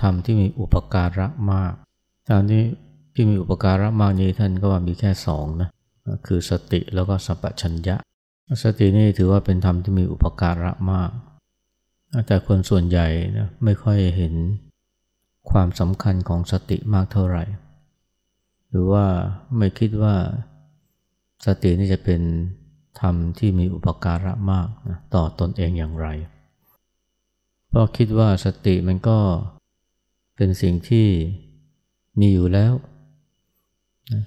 ธรรมที่มีอุปการะมากธรรมที่ที่มีอุปการะมากนี้ท่านก็ว่ามีแค่สองนะคือสติแล้วก็สัพชัญญะ สตินี่ถือว่าเป็นธรรมที่มีอุปการะมาก แต่คนส่วนใหญ่นะไม่ค่อยเห็นความสำคัญของสติมากเท่าไหร่ หรือว่าไม่คิดว่าสตินี่จะเป็นธรรมที่มีอุปการะมากนะต่อตอนเองอย่างไร เพราะคิดว่าสติมันก็ เป็นสิ่งที่มีอยู่แล้วนะ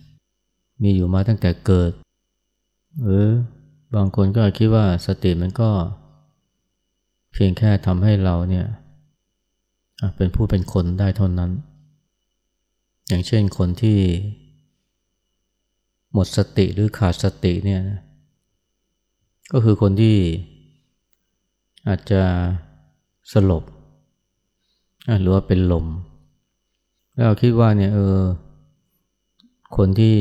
มีอยู่มาตั้งแต่เกิด หรือบางคนก็คิดว่าสติมันก็ เพียงแค่ทำให้เราเนี่ยเป็นผู้เป็นคนได้เท่านั้น อย่างเช่นคนที่ หมดสติหรือขาดสติเนี่ยก็คือคนที่อาจจะสลบ หรือว่าเป็นลม แล้วคิดว่าเนี่ยเออ คนที่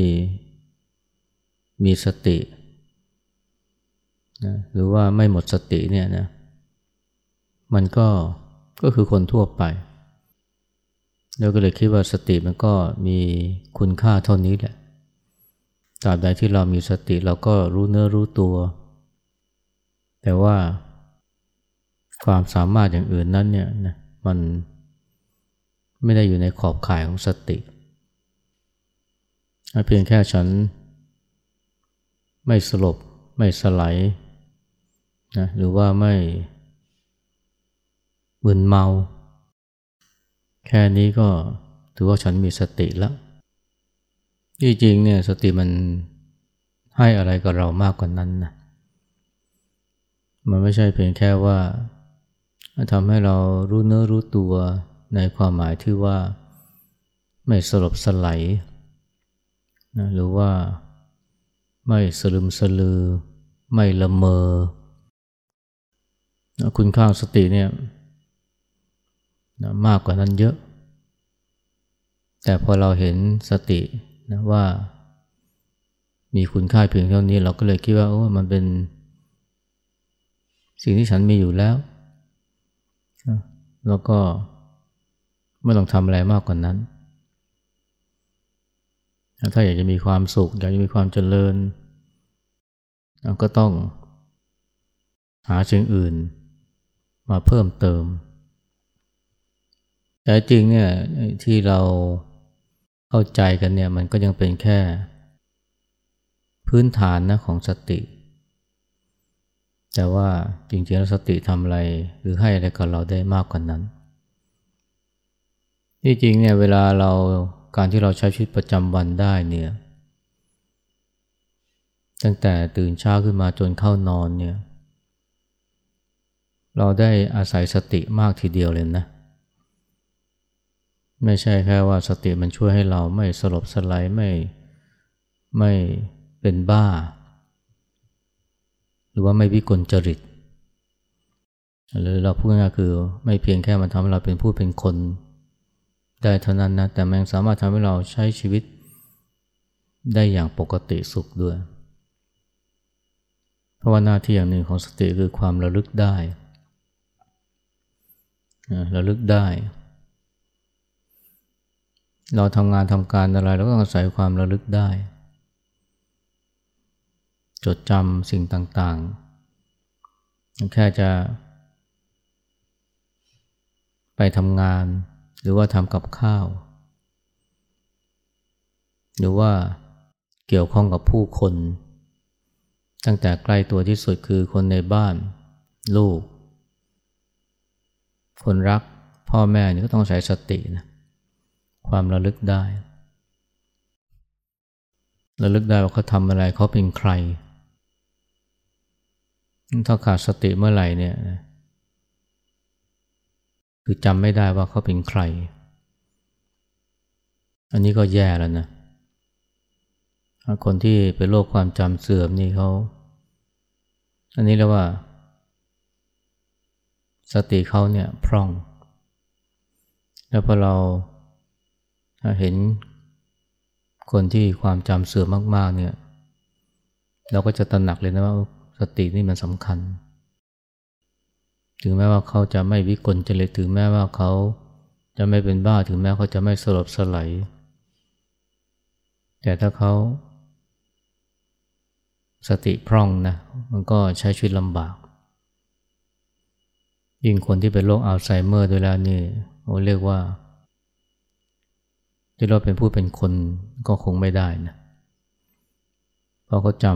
มีสตินะหรือว่าไม่หมดสติเนี่ยนะมันก็ก็คือคนทั่วไปเราก็เลยคิดว่าสติมันก็มีคุณค่าเท่านี้แหละตราบใดที่เรามีสติเราก็รู้เนื้อรู้ตัว แต่ว่าความสามารถอย่างอื่นนั้นเนี่ยนะมัน ไม่ได้อยู่ในขอบข่ายของสติ เพียงแค่ฉัน ไม่สลบ ไม่สลายนะหรือว่าไม่มึนเมา แค่นี้ก็ถือว่าฉันมีสติแล้วที่จริงเนี่ยสติมันให้อะไรกับเรามากกว่านั้นนะมันไม่ใช่เพียงแค่ว่าทำให้เรารู้เนื้อรู้ตัว ในความหมายที่ว่าไม่สลบสลายนะหรือว่าไม่สลึมสลือ ไม่ละเมอคุณค่าสติเนี่ยนะมากกว่านั้นเยอะ แต่พอเราเห็นสตินะว่ามีคุณค่าเพียงเท่านี้เราก็เลยคิดว่าโอ้มันเป็น สิ่งที่ฉันมีอยู่แล้ว แล้วก็ ไม่ต้องทำอะไรมากกว่านั้น ถ้าอยากจะมีความสุข อยากจะมีความเจริญ ก็ต้องหาสิ่งอื่นมาเพิ่มเติม แต่จริงเนี่ยที่เราเข้าใจกันเนี่ยมันก็ยังเป็นแค่ พื้นฐานนะของสติ แต่ว่าจริงๆแล้วสติทำอะไรหรือให้อะไรกับเราได้มากกว่านั้น ที่จริงเนี่ยเวลาเราการที่เราใช้ชีวิตประจำวันได้เนี่ยตั้งแต่ตื่นเช้าขึ้นมาจนเข้านอนเนี่ยเราได้อาศัยสติมากทีเดียวเลยนะ ไม่ใช่แค่ว่าสติมันช่วยให้เราไม่สลบสลายไม่ไม่เป็นบ้า หรือว่าไม่วิกลจริต หรือเราพูดง่ายคือไม่เพียงแค่มันทำให้เราเป็นผู้เป็นคน ได้เท่านั้นนะแต่มันสามารถทำให้เราใช้ชีวิต ได้อย่างปกติสุขด้วย เพราะว่าหน้าที่อย่างหนึ่งของสติคือความระลึกได้ระลึกได้ เราทำงานทำการอะไรเราก็อาศัยความระลึกได้ จดจำสิ่งต่างๆ แค่จะไปทำงาน รือว่าทำกับข้าว หรือว่าเกี่ยวข้องกับผู้คน ตั้งแต่ใกล้ตัวที่สุดคือคนในบ้าน ลูก คนรักพ่อแม่นี่ก็ต้องใช้สตินะความระลึกได้ ระลึกได้ว่าเขาทำอะไรเขาเป็นใคร ถ้าขาดสติเมื่อไหร่เนี่ย คือจำไม่ได้ว่าเขาเป็นใคร อันนี้ก็แย่แล้วนะคนที่เป็นโรคความจำเสื่อมนี่เขา อันนี้เรียกว่า สติเขาเนี่ยพร่อง แล้วพอเราเห็นคนที่ความจำเสื่อมมาก ๆ เนี่ย เราก็จะตระหนักเลยนะว่าสตินี่มันสำคัญ ถึงแม้ว่าเขาจะไม่วิกลจริตถึงแม้ว่าเขาจะไม่เป็นบ้าถึงแม้เขาจะไม่สลบสลายแต่ถ้าเขาสติพร่องนะมันก็ใช้ชีวิตลำบาก ยิ่งคนที่เป็นโรคอัลไซเมอร์ด้วยแล้วนี่โอ้เรียกว่า ที่เราเป็นผู้เป็นคนก็คงไม่ได้นะเพราะเขาจ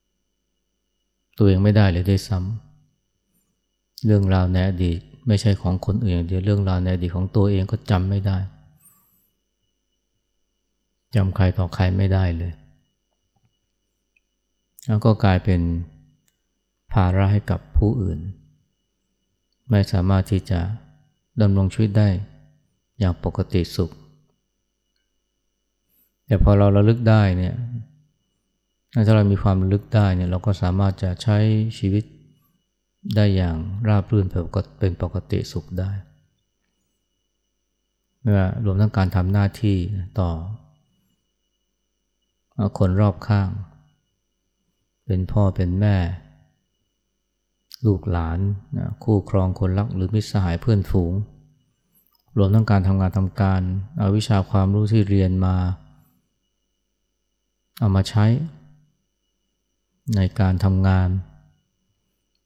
ำตัวเองไม่ได้เลยด้วยซ้ำ เรื่องราวในอดีตไม่ใช่ของคนอื่นอย่างเดียวเรื่องราวในอดีตของตัวเองก็จำไม่ได้จำใครต่อใครไม่ได้เลย แล้วก็กลายเป็นภาระให้กับผู้อื่น ไม่สามารถที่จะดำรงชีวิตได้อย่างปกติสุข แต่พอเราระลึกได้เนี่ยถ้าเรามีความระลึกได้เนี่ยเราก็สามารถจะใช้ชีวิต ได้อย่างราบรื่นเป็นปกติสุขได้ไม่ว่ารวมทั้งการทำหน้าที่ต่อ คนรอบข้าง เป็นพ่อเป็นแม่ ลูกหลาน คู่ครองคนรักหรือมิตรสหายเพื่อนฝูง รวมทั้งการทำงานทำการ เอาวิชาความรู้ที่เรียนมา เอามาใช้ ในการทำงาน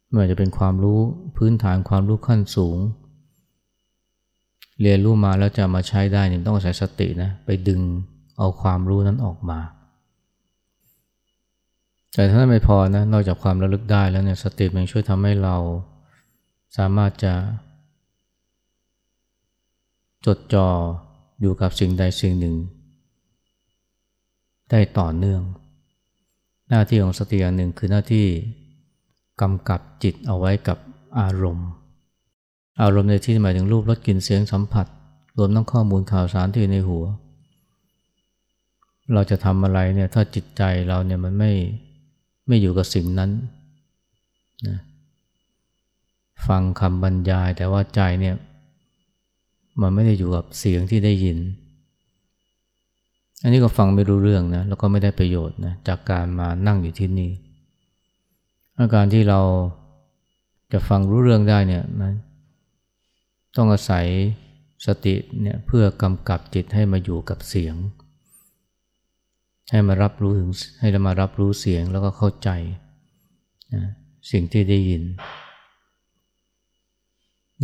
ไม่ว่าจะเป็นความรู้พื้นฐานความรู้ขั้นสูง เรียนรู้มาแล้วจะมาใช้ได้เนี่ยต้องใช้สตินะไปดึงเอาความรู้นั้นออกมา แต่ถ้าไม่พอนะนอกจากความระลึกได้แล้วเนี่ยสติมันช่วยทำให้เราสามารถจะ จดจ่ออยู่กับสิ่งใดสิ่งหนึ่ง ได้ต่อเนื่อง หน้าที่ของสติอย่างหนึ่งคือหน้าที่ กำกับจิตเอาไว้กับอารมณ์ อารมณ์ในที่หมายถึงรูปรสกลิ่นเสียงสัมผัส รวมทั้งข้อมูลข่าวสารที่อยู่ในหัว เราจะทำอะไรเนี่ยถ้าจิตใจเราเนี่ยมันไม่ไม่อยู่กับสิ่งนั้นนะฟังคำบรรยายแต่ว่าใจเนี่ยมันไม่ได้อยู่กับเสียงที่ได้ยิน อันนี้ก็ฟังไม่รู้เรื่องนะแล้วก็ไม่ได้ประโยชน์นะจากการมานั่งอยู่ที่นี่ อาการที่เราจะฟังรู้เรื่องได้เนี่ยมันต้องอาศัยสติเนี่ยเพื่อกำกับจิตให้มาอยู่กับเสียง ให้มารับรู้ถึงให้เรามารับรู้เสียงแล้วก็เข้าใจนะสิ่งที่ได้ยิน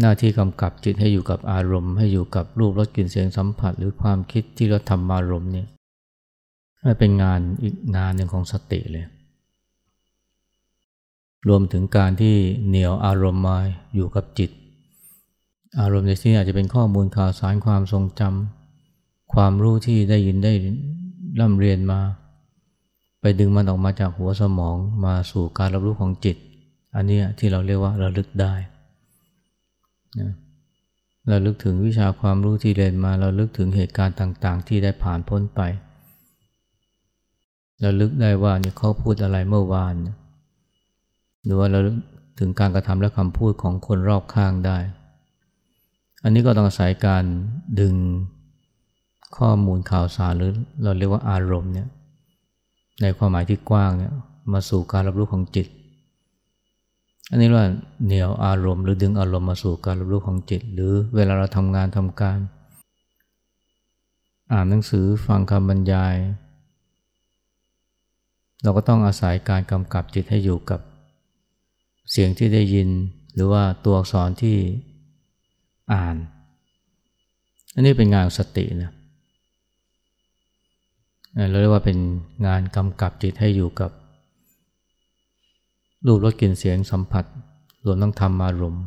หน้าที่กำกับจิตให้อยู่กับอารมณ์ ให้อยู่กับรูปรสกลิ่นเสียงสัมผัส หรือความคิดที่เราทำอารมณ์เนี่ยเป็นงานอีกงานหนึ่งของสติเลย รวมถึงการที่เหนียวอารมณ์มาอยู่กับจิต อารมณ์ในที่นี้อาจจะเป็นข้อมูลข่าวสารความทรงจำความรู้ที่ได้ยินได้ร่ำเรียนมา ไปดึงมันออกมาจากหัวสมองมาสู่การรับรู้ของจิต อันนี้ที่เราเรียกว่าระลึกได้นะเราลึกถึงวิชาความรู้ที่เรียนมา เราลึกถึงเหตุการณ์ต่าง ๆ ที่ได้ผ่านพ้นไป เราลึกได้ว่าเนี่ยเขาพูดอะไรเมื่อวานเหรือว่าเราถึงการกระทำและคำพูดของคนรอบข้างได้ อันนี้ก็ต้องอาศัยการดึงข้อมูลข่าวสารหรือเราเรียกว่าอารมณ์เนี่ยในความหมายที่กว้างเนี่ยมาสู่การรับรู้ของจิต อันนี้ว่าเหนี่ยวอารมณ์หรือดึงอารมณ์มาสู่การรับรู้ของจิต หรือเวลาเราทำงานทำการ อ่านหนังสือฟังคำบรรยาย เราก็ต้องอาศัยการกำกับจิตให้อยู่กับ เสียงที่ได้ยินหรือว่าตัวอักษรที่อ่าน อันนี้เป็นงานสตินะเราเรียกว่าเป็นงานกำกับจิตให้อยู่กับ รูปรสกลิ่นเสียงสัมผัสรวมทั้งธรรมอารมณ์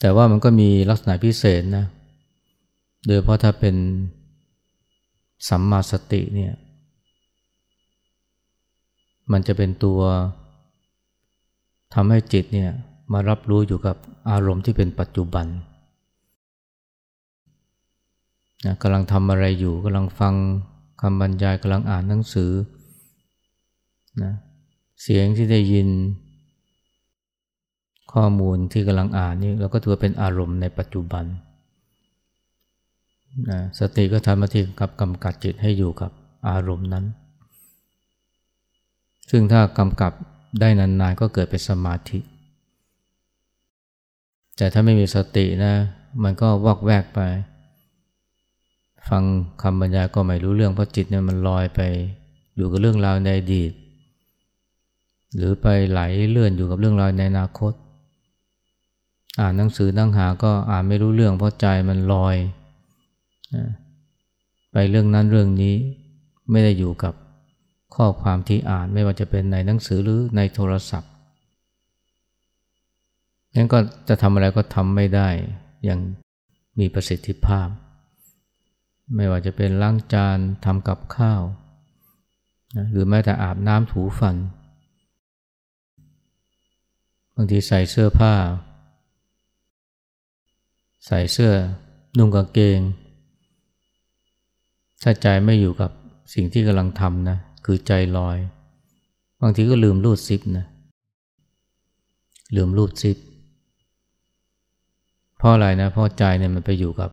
แต่ว่ามันก็มีลักษณะพิเศษนะ โดยเพราะถ้าเป็นสัมมาสติเนี่ย มันจะเป็นตัวทำให้จิตเนี่ยมารับรู้อยู่กับอารมณ์ที่เป็นปัจจุบันนะกำลังทำอะไรอยู่กำลังฟังคำบรรยายกำลังอ่านหนังสือนะเสียงที่ได้ยิน ข้อมูลที่กำลังอ่านนี่เราก็ถือเป็นอารมณ์ในปัจจุบันนะสติก็ทำหน้าที่กับกำกับจิตให้อยู่กับอารมณ์นั้น ซึ่งถ้ากำกับได้นานๆก็เกิดเป็นสมาธิ แต่ถ้าไม่มีสตินะ มันก็วอกแวกไป ฟังคำบรรยายก็ไม่รู้เรื่องเพราะจิตเนี่ยมันลอยไป อยู่กับเรื่องราวในอดีต หรือไปไหลเลื่อนอยู่กับเรื่องราวในอนาคต อ่านหนังสือนั่งหาก็อ่านไม่รู้เรื่องเพราะใจมันลอย ไปเรื่องนั้นเรื่องนี้ไม่ได้อยู่กับ ข้อความที่อ่านไม่ว่าจะเป็นในหนังสือหรือในโทรศัพท์งั้นก็จะทำอะไรก็ทำไม่ได้อย่างมีประสิทธิภาพ ไม่ว่าจะเป็นล้างจานทำกับข้าวนะหรือแม้แต่อาบน้ำถูฟัน บางทีใส่เสื้อผ้า ใส่เสื้อนุ่งกางเกงถ้าใจไม่อยู่กับสิ่งที่กำลังทำนะ คือใจลอย บางทีก็ลืมรูดซิปนะลืมรูดซิปเพราะอะไรนะเพราะใจเนี่ยมันไปอยู่กับ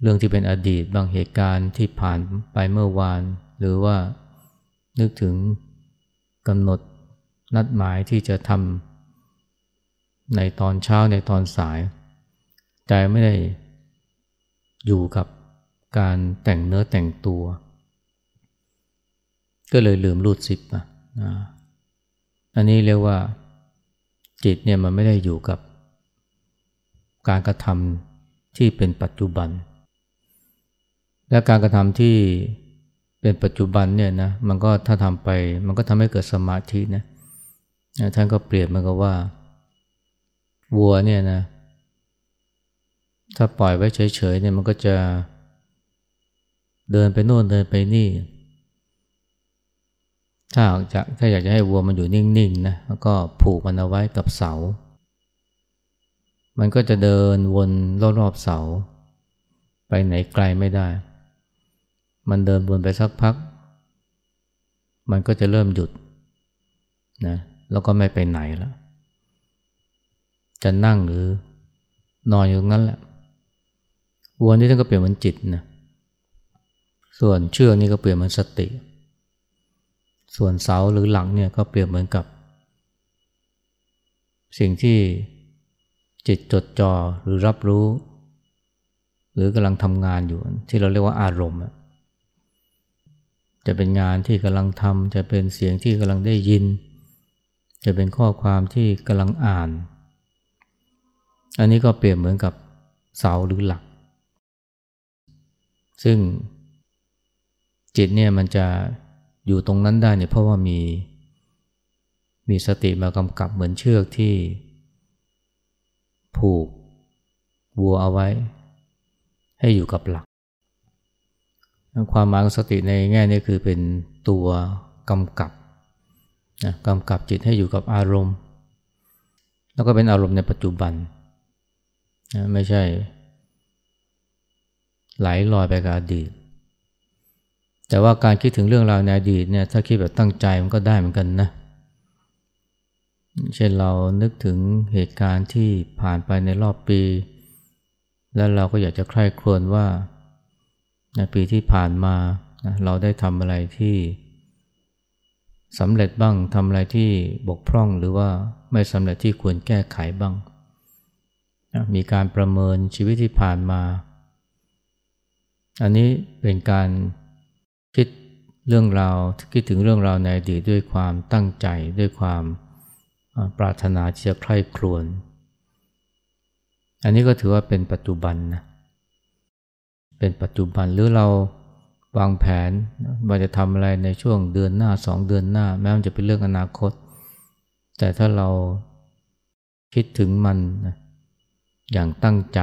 เรื่องที่เป็นอดีตบางเหตุการณ์ที่ผ่านไปเมื่อวาน หรือว่านึกถึงกำหนดนัดหมายที่จะทำในตอนเช้าในตอนสาย ใจไม่ได้อยู่กับการแต่งเนื้อแต่งตัว ก็เลยลืมรูดซิปอะอันนี้เรียกว่าจิตเนี่ยมันไม่ได้อยู่กับการกระทำที่เป็นปัจจุบัน และการกระทำที่เป็นปัจจุบันเนี่ยนะมันก็ถ้าทำไปมันก็ทำให้เกิดสมาธินะท่านก็เปรียบมันก็ว่า วัวเนี่ยนะถ้าปล่อยไว้เฉยๆเนี่ยมันก็จะเดินไปโน่นเดินไปนี่ ถ้าอยากถ้าอยากจะให้วัวมันอยู่นิ่งๆนะแล้วก็ผูกมันเอาไว้กับเสา มันก็จะเดินวนรอบๆเสา ไปไหนไกลไม่ได้ มันเดินวนไปสักพัก มันก็จะเริ่มหยุดนะแล้วก็ไม่ไปไหนแล้วจะนั่งหรือนอนอยู่ตรงนั้นแหละวัวนี่ท่านก็เปลี่ยนเหมือนจิตนะส่วนเชือกนี่ก็เปรียบเหมือนสติ ส่วนเสาหรือหลังเนี่ยก็เปรียบเหมือนกับ สิ่งที่จิตจดจ่อหรือรับรู้ หรือกำลังทำงานอยู่ที่เราเรียกว่าอารมณ์ จะเป็นงานที่กำลังทำจะเป็นเสียงที่กำลังได้ยิน จะเป็นข้อความที่กำลังอ่าน อันนี้ก็เปรียบเหมือนกับเสาหรือหลัก ซึ่งจิตเนี่ยมันจะ อยู่ตรงนั้นได้เนี่ยเพราะว่ามี มีสติมากำกับเหมือนเชือกที่ ผูกวัวเอาไว้ ให้อยู่กับหลัก ความหมายของสติในแง่นี้คือเป็นตัวกำกับนะกำกับจิตให้อยู่กับอารมณ์ แล้วก็เป็นอารมณ์ในปัจจุบันนะไม่ใช่ ไหลลอยไปกับอดีต แต่ว่าการคิดถึงเรื่องราวในอดีตเนี่ยถ้าคิดแบบตั้งใจมันก็ได้เหมือนกันนะ เช่นเรานึกถึงเหตุการณ์ที่ผ่านไปในรอบปี แล้วเราก็อยากจะใคร่ครวญว่าในปีที่ผ่านมาเราได้ทำอะไรที่สำเร็จบ้างทำอะไรที่บกพร่องหรือว่าไม่สำเร็จที่ควรแก้ไขบ้าง มีการประเมินชีวิตที่ผ่านมา อันนี้เป็นการ คิดเรื่องราวคิดถึงเรื่องราวในอดีตด้วยความตั้งใจด้วยความปรารถนาที่จะใคร่ครวญอันนี้ก็ถือว่าเป็นปัจจุบันนะเป็นปัจจุบันหรือเราวางแผนว่าจะทำอะไรในช่วงเดือนหน้าสองเดือนหน้า แม้มันจะเป็นเรื่องอนาคต แต่ถ้าเราคิดถึงมันอย่างตั้งใจ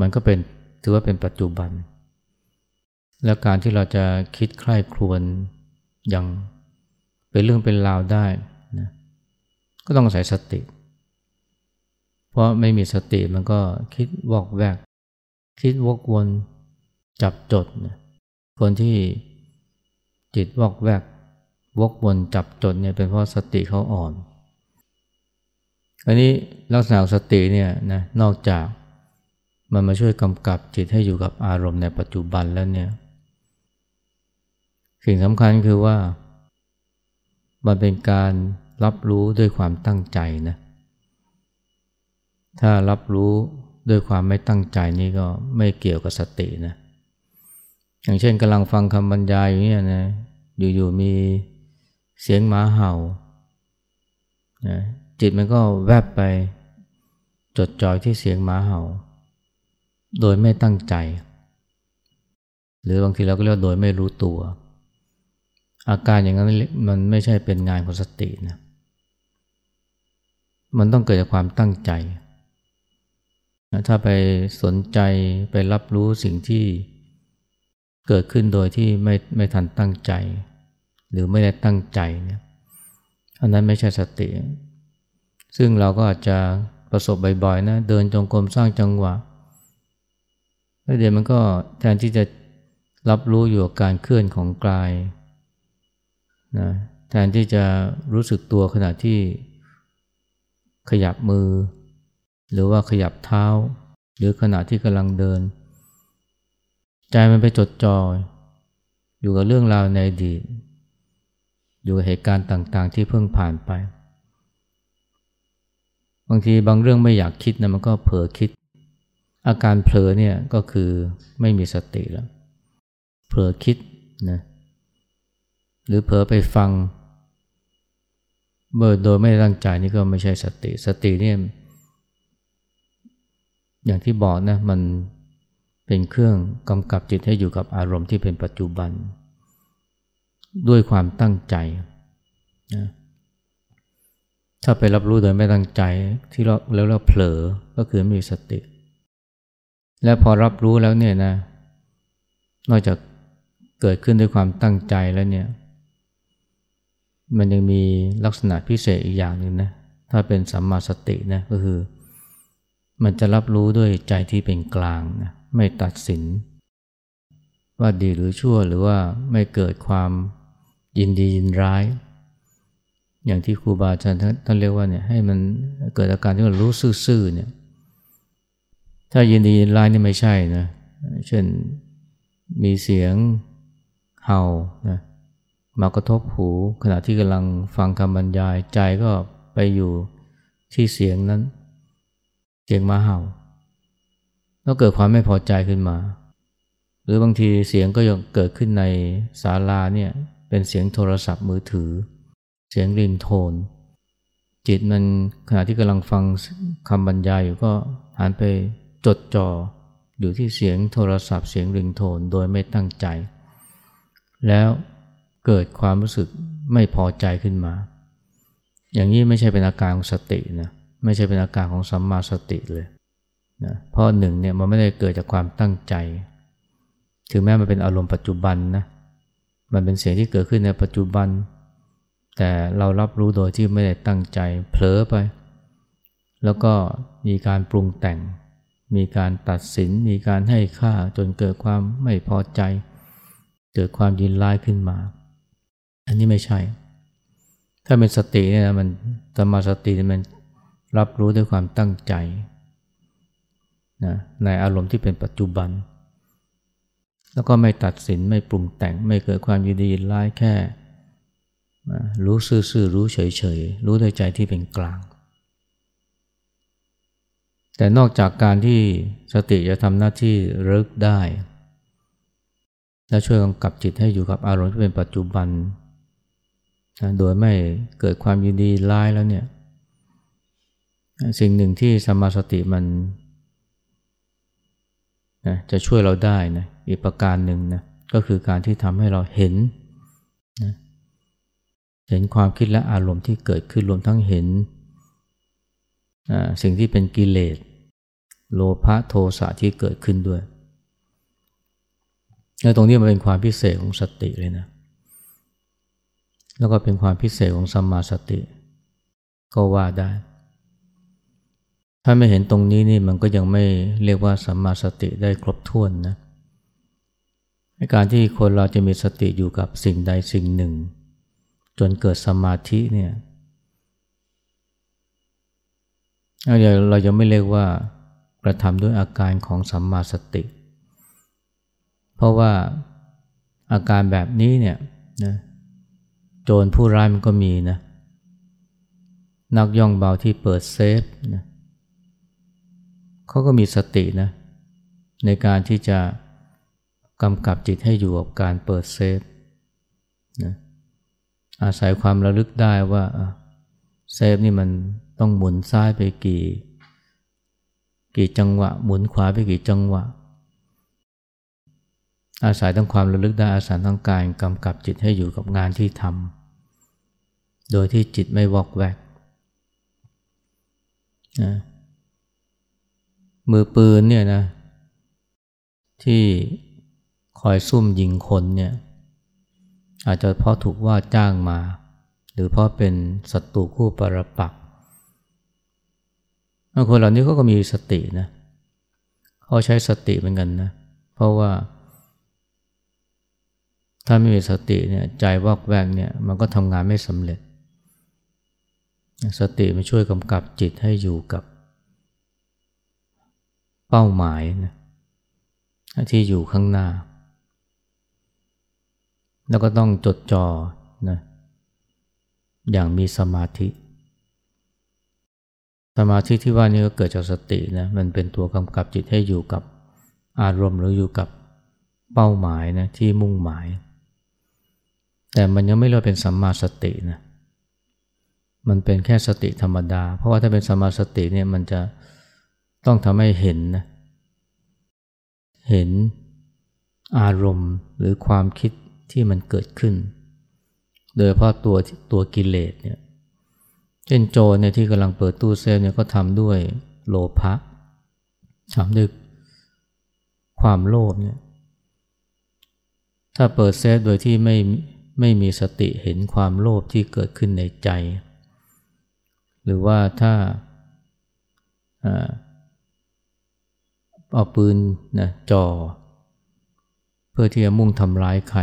มันก็เป็นถือว่าเป็นปัจจุบัน และการที่เราจะคิดใคร่ครวญอย่างเป็นเรื่องเป็นราวได้นะก็ต้องอาศัยสติ เพราะไม่มีสติมันก็คิดวอกแวก คิดวกวนจับจดนะคนที่จิตวอกแวก วกวนจับจดเนี่ยเป็นเพราะสติเขาอ่อน อันนี้ลักษณะสติเนี่ยนะนอกจากมันมาช่วยกำกับจิตให้อยู่กับอารมณ์ในปัจจุบันแล้วเนี่ย สิ่งสำคัญคือว่า มันเป็นการรับรู้ด้วยความตั้งใจนะ ถ้ารับรู้ด้วยความไม่ตั้งใจนี่ก็ไม่เกี่ยวกับสตินะ อย่างเช่นกำลังฟังคำบรรยายอยู่เนี่ยนะ อยู่ๆมีเสียงหมาเห่านะจิตมันก็แวบไปจดจ่อยที่เสียงหมาเห่า โดยไม่ตั้งใจ หรือบางทีเราก็เรียกโดยไม่รู้ตัว อาการอย่างนั้นมันไม่ใช่เป็นงานของสตินะ มันต้องเกิดจากความตั้งใจ ถ้าไปสนใจไปรับรู้สิ่งที่เกิดขึ้นโดยที่ไม่ไม่ทันตั้งใจ หรือไม่ได้ตั้งใจเนี่ยอันนั้นไม่ใช่สติ ซึ่งเราก็อาจจะประสบบ่อยๆนะเดินจงกรมสร้างจังหวะแล้วเดี๋ยวมันก็แทนที่จะรับรู้อยู่กับการเคลื่อนของกาย นะแทนที่จะรู้สึกตัวขณะที่ขยับมือ หรือว่าขยับเท้า หรือขณะที่กำลังเดิน ใจมันไปจดจ่ออยู่กับเรื่องราวในอดีตอยู่กับเหตุการณ์ต่างๆ ที่เพิ่งผ่านไป บางทีบางเรื่องไม่อยากคิดนะมันก็เผลอคิด อาการเผลอเนี่ยก็คือไม่มีสติแล้ว เผลอคิดนะ หรือเผลอไปฟัง เมื่อโดยไม่ตั้งใจนี่ก็ไม่ใช่สติ สติเนี่ยอย่างที่บอกนะมันเป็นเครื่องกำกับจิตให้อยู่กับอารมณ์ที่เป็นปัจจุบัน ด้วยความตั้งใจนะถ้าไปรับรู้โดยไม่ตั้งใจที่เราแล้วเราเผลอก็คือไม่มีสติ และพอรับรู้แล้วเนี่ยนะ นอกจากเกิดขึ้นด้วยความตั้งใจแล้วเนี่ย มันยังมีลักษณะพิเศษอีกอย่างหนึ่งนะ ถ้าเป็นสัมมาสตินะก็คือ มันจะรับรู้ด้วยใจที่เป็นกลางนะไม่ตัดสิน ว่าดีหรือชั่วหรือว่าไม่เกิดความยินดียินร้าย อย่างที่ครูบาอาจารย์ท่านเรียกว่าเนี่ยให้มันเกิดอาการที่มันรู้ซื่อๆเนี่ยถ้ายินดียินร้ายนี่ไม่ใช่นะเช่นมีเสียงเห่านะ มากระทบหู ขณะที่กำลังฟังคำบรรยายใจก็ไปอยู่ที่เสียงนั้น เสียงมาเห่า แล้วเกิดความไม่พอใจขึ้นมา หรือบางทีเสียงก็ยังเกิดขึ้นในศาลาเนี่ยเป็นเสียงโทรศัพท์มือถือ เสียงริงโทน จิตมันขณะที่กำลังฟังคำบรรยายอยู่ก็หันไปจดจ่ออยู่ที่เสียงโทรศัพท์เสียงริงโทนโดยไม่ตั้งใจ แล้ว เกิดความรู้สึกไม่พอใจขึ้นมา อย่างนี้ไม่ใช่เป็นอาการของสตินะไม่ใช่เป็นอาการของสัมมาสติเลยนะเพราะหนึ่งเนี่ยมันไม่ได้เกิดจากความตั้งใจ ถึงแม้มันเป็นอารมณ์ปัจจุบันนะมันเป็นเสียงที่เกิดขึ้นในปัจจุบัน แต่เรารับรู้โดยที่ไม่ได้ตั้งใจเผลอไป แล้วก็มีการปรุงแต่ง มีการตัดสิน มีการให้ค่าจนเกิดความไม่พอใจ เกิดความยินร้ายขึ้นมา อันนี้ไม่ใช่ ถ้าเป็นสติเนี่ยมันสมาสติมันรับรู้ด้วยความตั้งใจนะในอารมณ์ที่เป็นปัจจุบัน แล้วก็ไม่ตัดสินไม่ปรุงแต่งไม่เกิดความยินดียินร้ายแค่ รู้ซื่อๆรู้เฉยๆ รู้ด้วยใจที่เป็นกลาง แต่นอกจากการที่สติจะทำหน้าที่รึกได้ และช่วยกำกับจิตให้อยู่กับอารมณ์ที่เป็นปัจจุบัน โดยไม่เกิดความยินดีร้ายแล้วเนี่ยสิ่งหนึ่งที่สมาสติมันนะจะช่วยเราได้นะอีกประการหนึ่งนะก็คือการที่ทำให้เราเห็นนะเห็นความคิดและอารมณ์ที่เกิดขึ้นรวมทั้งเห็นสิ่งที่เป็นกิเลสโลภะโทสะที่เกิดขึ้นด้วยแล้วตรงนี้มันเป็นความพิเศษของสติเลยนะ แล้วก็เป็นความพิเศษของสัมมาสติ ก็ว่าได้ ถ้าไม่เห็นตรงนี้นี่มันก็ยังไม่เรียกว่าสัมมาสติได้ครบถ้วนนะการที่คนเราจะมีสติอยู่กับสิ่งใดสิ่งหนึ่ง จนเกิดสมาธิเนี่ยเรายังไม่เรียกว่ากระทำด้วยอาการของสัมมาสติ เพราะว่าอาการแบบนี้เนี่ยนะ โจรผู้ร้ายมันก็มีนะ นักย่องเบาที่เปิดเซฟนะเขาก็มีสตินะ ในการที่จะกำกับจิตให้อยู่กับการเปิดเซฟนะอาศัยความระลึกได้ว่าเซฟนี่มันต้องหมุนซ้ายไปกี่ กี่จังหวะ หมุนขวาไปกี่จังหวะ อาศัยทั้งความระลึกได้อาศัยทั้งการกำกับจิตให้อยู่กับงานที่ทำโดยที่จิตไม่วอกแวกนะมือปืนเนี่ยนะ ที่คอยซุ่มยิงคนเนี่ยอาจจะเพราะถูกว่าจ้างมา หรือเพราะเป็นศัตรูคู่ปรปักคนเหล่านี้เขาก็มีสตินะเขาใช้สติเหมือนกันนะ เพราะว่า ถ้าไม่มีสติเนี่ยใจวอกแวกเนี่ยมันก็ทำงานไม่สำเร็จ สติมันช่วยกำกับจิตให้อยู่กับเป้าหมายนะที่อยู่ข้างหน้า แล้วก็ต้องจดจ่อนะอย่างมีสมาธิ สมาธิที่ว่านี้ก็เกิดจากสตินะมันเป็นตัวกำกับจิตให้อยู่กับอารมณ์หรืออยู่กับเป้าหมายนะที่มุ่งหมาย แต่มันยังไม่เรียกเป็นสัมมาสตินะมันเป็นแค่สติธรรมดา เพราะว่าถ้าเป็นสัมมาสติเนี่ยมันจะต้องทำให้เห็นนะเห็นอารมณ์หรือความคิดที่มันเกิดขึ้น โดยเพราะตัวตัวกิเลสเนี่ยเช่นโจรเนี่ยที่กำลังเปิดตู้เซฟเนี่ยก็ทำด้วยโลภะทำด้วยความโลภเนี่ยถ้าเปิดเซฟโดยที่ไม่ ไม่มีสติเห็นความโลภที่เกิดขึ้นในใจ หรือว่าถ้าเอาปืนนะจ่อเพื่อที่จะมุ่งทำร้ายใคร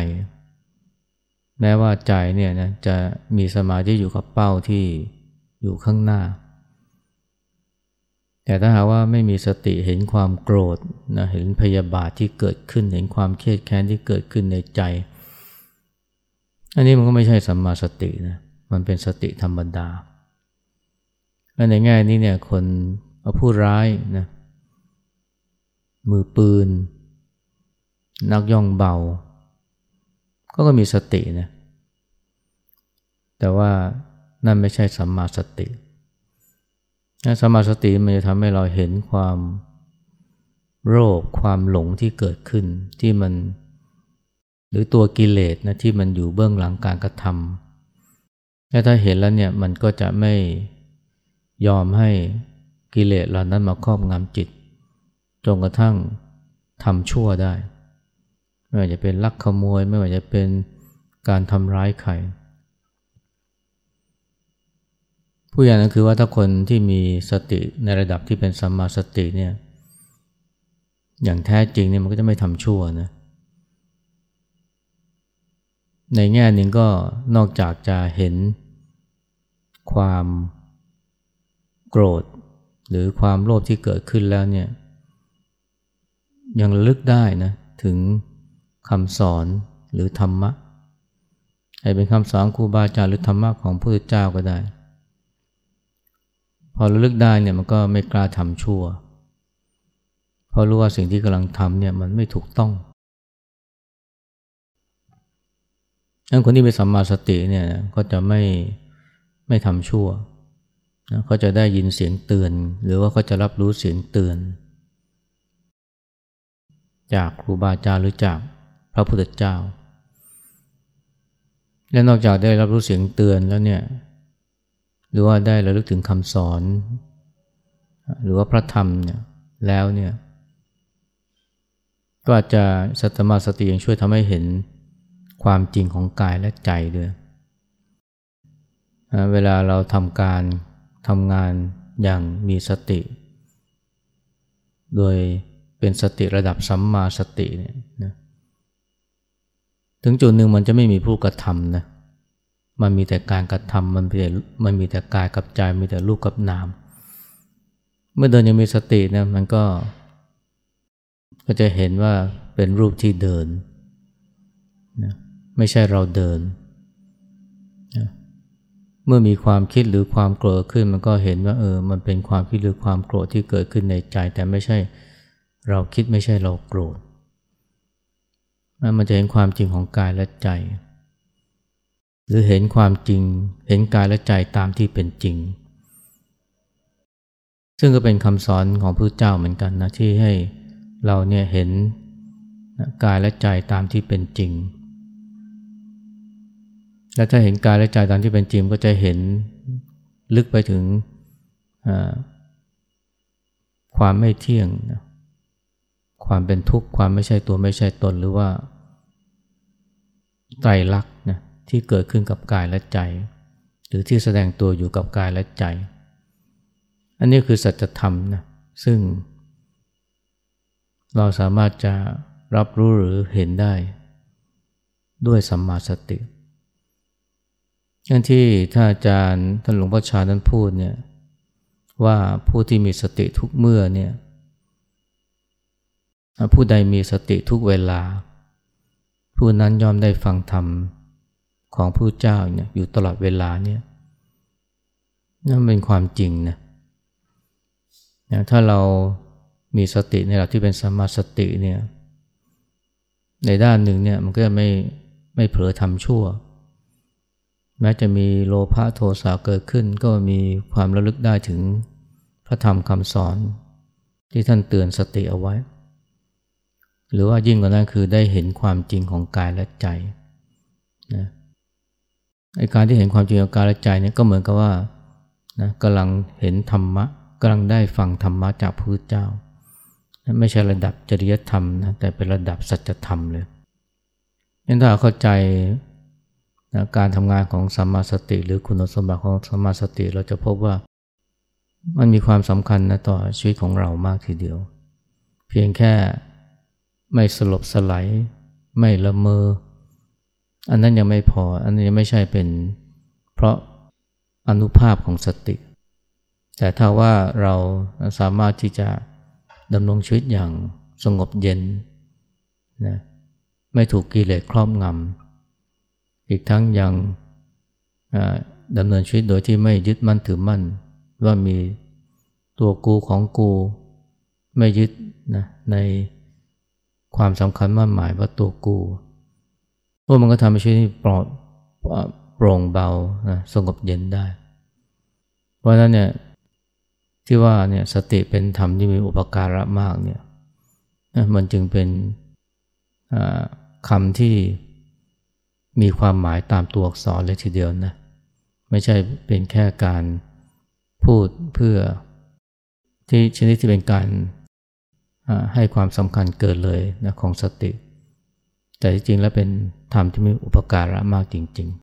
แม้ว่าใจเนี่ยนะจะมีสมาธิอยู่กับเป้าที่อยู่ข้างหน้า แต่ถ้าหากว่าไม่มีสติเห็นความโกรธนะเห็นพยาบาทที่เกิดขึ้นเห็นความเครียดแค้นที่เกิดขึ้นในใจ อันนี้มันก็ไม่ใช่สัมมาสตินะ มันเป็นสติธรรมดา และในแง่นี้เนี่ยคนผู้ร้ายนะ มือปืน นักย่องเบา ก็ก็มีสตินะ แต่ว่านั่นไม่ใช่สัมมาสติสัมมาสติมันจะทำให้เราเห็นความโรคความหลงที่เกิดขึ้นที่มัน หรือตัวกิเลสนะที่มันอยู่เบื้องหลังการกระทำและถ้าเห็นแล้วเนี่ยมันก็จะไม่ยอมให้กิเลสเหล่านั้นมาครอบงำจิตจนกระทั่งทำชั่วได้ ไม่ว่าจะเป็นลักขโมย ไม่ว่าจะเป็นการทำร้ายใครผู้ใหญ่นั้นคือว่าถ้าคนที่มีสติในระดับที่เป็นสัมมาสติเนี่ยอย่างแท้จริงเนี่ยมันก็จะไม่ทำชั่วนะ ในแง่หนึ่งก็นอกจากจะเห็นความโกรธ หรือความโลภที่เกิดขึ้นแล้วเนี่ยยังลึกได้นะถึงคำสอนหรือธรรมะให้เป็นคำสอนครูบาอาจารย์หรือธรรมะของพระพุทธเจ้าก็ได้ พอระลึกได้เนี่ยมันก็ไม่กล้าทำชั่ว เพราะรู้ว่าสิ่งที่กำลังทำเนี่ยมันไม่ถูกต้อง ดังคนที่มีสัมมาสติเนี่ยก็จะไม่ไม่ทำชั่วนะเขาจะได้ยินเสียงเตือน หรือว่าเขาจะรับรู้เสียงเตือน จากครูบาอาจารย์หรือจากพระพุทธเจ้า และนอกจากได้รับรู้เสียงเตือนแล้วเนี่ยหรือว่าได้ระลึกถึงคำสอน หรือว่าพระธรรมเนี่ยแล้วเนี่ยก็อาจจะสัตมาสติยังช่วยทำให้เห็น ความจริงของกายและใจด้วยเวลาเราทำการทำงานอย่างมีสติ โดยเป็นสติระดับสัมมาสติเนี่ยนะถึงจุดหนึ่งมันจะไม่มีผู้กระทำนะมันมีแต่การกระทำมันมีแต่มันมีแต่กายกับใจมีแต่รูปกับนาม เมื่อเดินยังมีสตินะมันก็ ก็จะเห็นว่าเป็นรูปที่เดินนะ ไม่ใช่เราเดิน เมื่อมีความคิดหรือความโกรธขึ้นมันก็เห็นว่าเออ มันเป็นความคิดหรือความโกรธที่เกิดขึ้นในใจ แต่ไม่ใช่เราคิดไม่ใช่เราโกรธ มันจะเห็นความจริงของกายและใจ หรือเห็นความจริง เห็นกายและใจตามที่เป็นจริง ซึ่งก็เป็นคำสอนของพระเจ้าเหมือนกันนะที่ให้เราเนี่ยเห็นกายและใจตามที่เป็นจริง และถ้าเห็นกายและใจตามที่เป็นจริงก็จะเห็นลึกไปถึงความไม่เที่ยง ความเป็นทุกข์ ความไม่ใช่ตัวไม่ใช่ตนหรือว่าไตรลักษณ์นะที่เกิดขึ้นกับกายและใจ หรือที่แสดงตัวอยู่กับกายและใจ อันนี้คือสัจธรรมนะซึ่ง เราสามารถจะรับรู้หรือเห็นได้ ด้วยสัมมาสติ ย่างที่ท่านอาจารย์ท่านหลวงพ่อชาท่านพูดเนี่ยว่าผู้ที่มีสติทุกเมื่อเนี่ยผู้ใดมีสติทุกเวลา ผู้นั้นยอมได้ฟังธรรมของผู้เจ้าเนี่ยอยู่ตลอดเวลาเนี่ยนั่นเป็นความจริงนะถ้าเรามีสติในระดับที่เป็นสมาสติเนี่ยในด้านหนึ่งเนี่ยมันก็ไม่ไม่เผลอทำชั่ว แม้จะมีโลภะโทสะเกิดขึ้น ก็มีความระลึกได้ถึงพระธรรมคำสอน ที่ท่านเตือนสติเอาไว้ หรือว่ายิ่งกว่านั้นคือได้เห็นความจริงของกายและใจนะไอการที่เห็นความจริงของกายและใจเนี่ยก็เหมือนกับว่านะกำลังเห็นธรรมะกำลังได้ฟังธรรมะจากพระเจ้า ไม่ใช่ระดับจริยธรรมนะแต่เป็นระดับสัจธรรมเลยงั้นถ้าเข้าใจ นะการทำงานของสัมมาสติ หรือคุณสมบัติของสัมมาสติ เราจะพบว่ามันมีความสำคัญนะต่อชีวิตของเรามากทีเดียว เพียงแค่ไม่สลบสลายไม่ละเมอ อันนั้นยังไม่พอ อันนี้ไม่ใช่เป็นเพราะอนุภาพของสติ แต่ถ้าว่าเราสามารถที่จะดำรงชีวิตอย่างสงบเย็นนะไม่ถูกกิเลสครอบงำ อีกทั้งยังดำเนินชีวิตโดยที่ไม่ยึดมั่นถือมั่น ว่ามีตัวกูของกูไม่ยึดนะในความสำคัญมั่นหมายว่าตัวกูพวกมันก็ทำให้ชีวิตปลอดโปร่งเบานะสงบเย็นได้ เพราะฉะนั้นเนี่ยที่ว่าเนี่ยสติเป็นธรรมที่มีอุปการะมากเนี่ยมันจึงเป็นคำที่ มีความหมายตามตัวอักษรเลยทีเดียวนะไม่ใช่เป็นแค่การพูดเพื่อ ที่ชนิดที่เป็นการให้ความสำคัญเกินเลยนะของสติ แต่จริงๆแล้วเป็นธรรมที่มีอุปการะมากจริงๆ